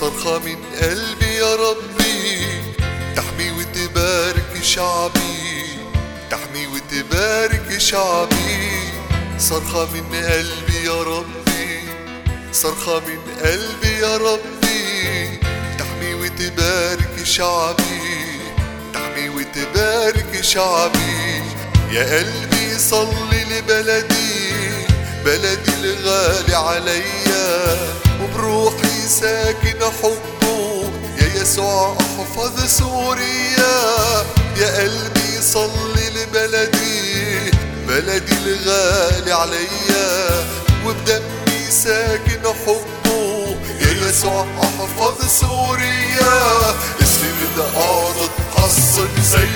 صرخة من قلبي يا ربي. تحمي وتبارك شعبي. تحمي وتبارك شعبي. صرخة من قلبي يا ربي. صرخة من قلبي يا ربي. تحمي وتبارك شعبي. تحمي وتبارك شعبي. يا قلبي صلي لبلدي. بلدي الغالي عليا. وبروحي ساكن حبه. يا يسوع احفظ سوريا. يا قلبي صلي لبلدي. بلدي الغالي عليا. وبدمي ساكن حبه. يا يسوع احفظ سوريا. اسمي بدقات حصن زي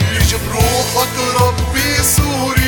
بروحك ربي سوريا.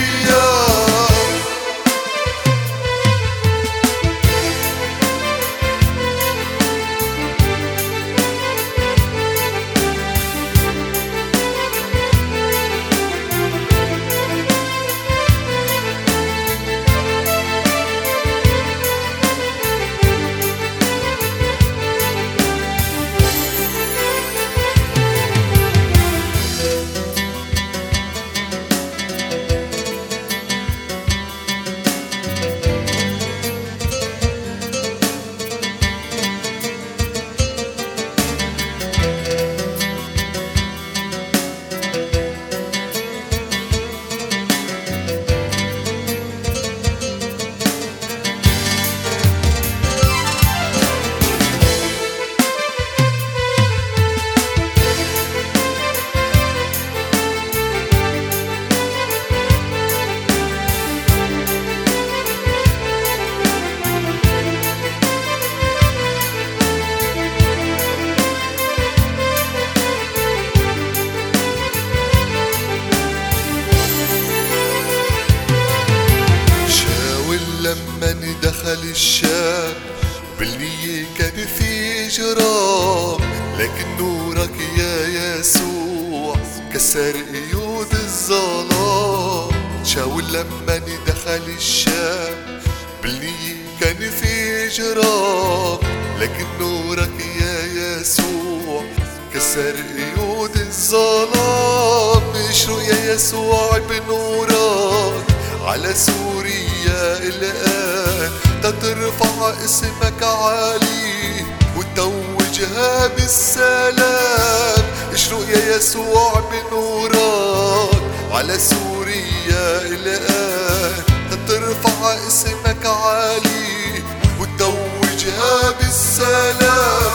لما دخل الشام. بالنية كان في جرام لكن نورك يا يسوع كسر قيود الظلام. شاول لما دخل الشام بالنية كان في جرام لكن نورك يا يسوع كسر قيود الظلام. اشرق يا يسوع بنورك على سوريا الآن. تترفع اسمك عالي وتوجها بالسلام. اشرق يا يسوع بنورك على سوريا الآن؟ تترفع اسمك عالي وتوجها بالسلام.